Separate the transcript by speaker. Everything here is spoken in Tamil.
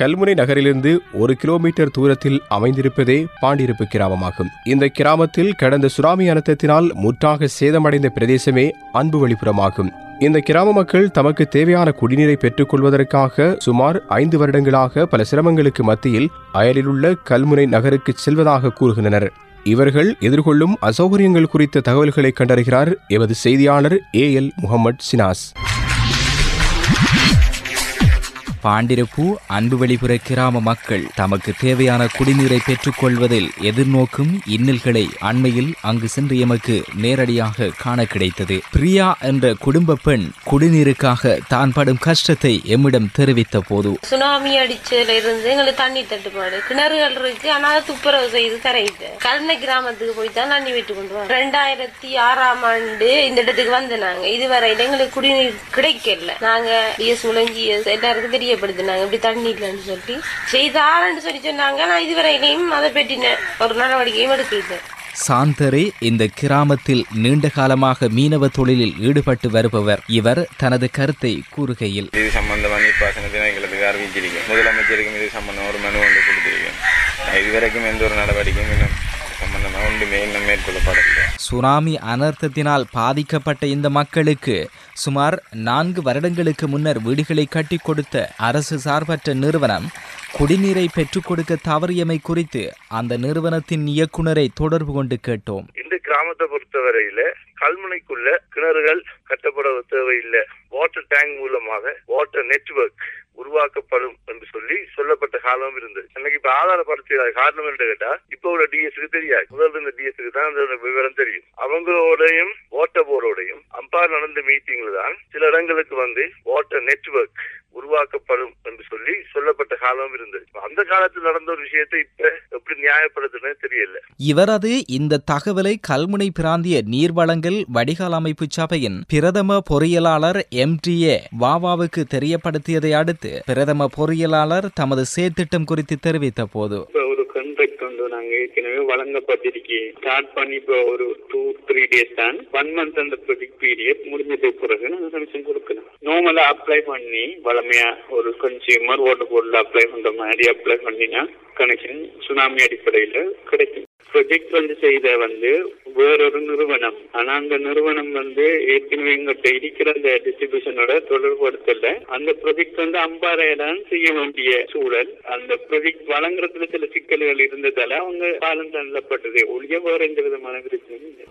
Speaker 1: கல்முனை நகரிலிருந்து ஒரு கிலோமீட்டர் தூரத்தில் அமைந்திருப்பதே பாண்டிருப்பு கிராமமாகும். இந்த கிராமத்தில் கடந்த சுனாமி அனர்த்தத்தினால் முற்றாக சேதமடைந்த பிரதேசமே அன்பு வழிபுறமாகும் இந்த கிராம மக்கள் தமக்கு தேவையான குடிநீரை பெற்றுக் கொள்வதற்காக சுமார் ஐந்து வருடங்களாக பல சிரமங்களுக்கு மத்தியில் அயலிலுள்ள கல்முனை நகருக்கு செல்வதாக கூறுகின்றனர். இவர்கள் எதிர்கொள்ளும் அசௌகரியங்கள் குறித்த தகவல்களை கண்டறிகிறார் எமது செய்தியாளர் ஏ எல் முகமது சினாஸ்.
Speaker 2: பாண்டிருப்பு அன்பு கிராம மக்கள் தமக்கு தேவையான குடிநீரை பெற்றுக்கொள்வதில் எதிர்நோக்கும் இன்னல்களை அண்மையில் அங்கு சென்று எமக்கு நேரடியாக காண கிடைத்தது. பிரியா என்ற குடும்ப பெண் குடிநீருக்காக தான் படும் கஷ்டத்தை எம்மிடம் தெரிவித்த போது
Speaker 3: சுனாமி அடிச்சதுல இருந்து எங்களுக்கு தண்ணி தட்டுப்பாடு. கிணறுகள் இருக்கு ஆனால் துப்புரவு செய்து தரையிட்டு கல்னை கிராமத்துக்கு போய் தான் தண்ணி விட்டு கொண்டு வரோம் ரெண்டாயிரத்தி ஆறாம் ஆண்டு இந்த இடத்துக்கு வந்து நாங்க. இதுவரை எங்களுக்கு குடிநீர் கிடைக்கல. நாங்க டிஎஸ் முழஞ்சிஎஸ் எல்லாருக்கும் தெரியப்படுத்தினாங்க இப்படி தண்ணி இல்லைன்னு சொல்லி செய்தாரன்னு சொல்லி சொன்னாங்க. நான் இதுவரையிலையும் அதை பற்றின ஒரு நடவடிக்கையும் எடுக்கல.
Speaker 2: சாந்தரே இந்த கிராமத்தில் நீண்ட காலமாக மீனவ தொழிலில் ஈடுபட்டு வருபவர் இவர் தனது கருத்தை கூறுகையில்.
Speaker 4: இது சம்பந்தமா நீர்ப்பாசனத்தினை எங்களுக்கு அறிவிச்சிருக்கேன். முதலமைச்சருக்கும் இது சம்பந்தம் ஒரு மனு ஒன்று கொடுத்திருக்கேன். இதுவரைக்கும் எந்த ஒரு நடவடிக்கையும் இன்னும் சம்பந்தமாக ஒன்றுமே இன்னும் மேற்கொள்ளப்படவில்லை.
Speaker 2: சுனாமி அனர்த்தத்தினால் பாதிக்கப்பட்ட இந்த மக்களுக்கு சுமார் நான்கு வருடங்களுக்கு முன்னர் வீடுகளை கட்டி கொடுத்த அரசு சார்பற்ற நிறுவனம் குடிநீரை பெற்றுக் கொடுக்க தவறியமை குறித்து அந்த நிறுவனத்தின் இயக்குனரை தொடர்பு கொண்டு கேட்டோம்.
Speaker 5: இந்த கிராமத்தை பொறுத்தவரையில கல்முனைக்குள்ள கிணறுகள் கட்டப்பட தேவையில்லை. வாட்டர் டேங்க் மூலமாக வாட்டர் நெட்வொர்க் உருவாக்கப்படும் சொல்லி சொல்லப்பட்ட காலம் இருந்தது. அன்னைக்கு இப்ப ஆதாரப்படுத்த காரணம் என்று கேட்டா இப்ப உள்ள டிஎஸ்க்கு தெரியாது. முதல் இருந்த டிஎஸ்க்கு தான் அந்த விவரம் தெரியும். அவங்களோடையும் ஓட்ட போரோடையும் அம்பார் நடந்த மீட்டிங்ல தான் சில இடங்களுக்கு வந்து ஓட்ட நெட்வொர்க் உருவாக்கப்படும் என்று சொல்லி சொல்லப்பட்ட காலம் இருந்தது. அந்த காலத்தில் நடந்த ஒரு விஷயத்தை இப்ப எப்படி நியாயப்படுத்துன்னு தெரியல.
Speaker 2: இவரது இந்த தகவலை கல்முனை பிராந்திய நீர்வளங்கள் வடிகால் அமைப்பு சபையின் பிரதம பொறியியலாளர் எம்டிஏ வாவாவுக்கு தெரியப்படுத்தியதை அடுத்து பிரதம பொறியியலாளர் தமது செயற்திட்டம் குறித்து தெரிவித்த போது
Speaker 6: வந்து நாங்க ஏற்கனவே வழங்கப்பட்டிருக்கு. ஸ்டார்ட் பண்ணி இப்போ ஒரு டூ த்ரீ டேஸ் தான். ஒன் மந்த் அந்த ப்ரொஜெக்ட் பீரியட் முடிஞ்சதுக்கு பிறகு நாங்க கனெக்ஷன் கொடுக்கணும் நார்மலா அப்ளை பண்ணி வளமையா ஒரு கன்சியூமர் ஓட்டு போர்டில் அப்ளை பண்ற மாதிரி அப்ளை பண்ணினா கனெக்ஷன் சுனாமி அடிப்படையில கிடைக்கும். ப்ரொஜெக்ட் வந்து செய்த வந்து வேறொரு நிறுவனம். ஆனா அந்த நிறுவனம் வந்து ஏற்கனவே எங்கிட்ட இருக்கிற அந்த டிஸ்ட்ரிபியூஷனோட தொடர்படுத்தல அந்த ப்ரொஜெக்ட் வந்து அம்பாறையை செய்ய வேண்டிய சூழல். அந்த ப்ரொஜெக்ட் வழங்குறதுல சில சிக்கல்கள் இருந்ததால அவங்க காலம் தள்ளப்பட்டது. ஒழிய வேற எந்த விதமான பிரச்சனையும் இல்லை.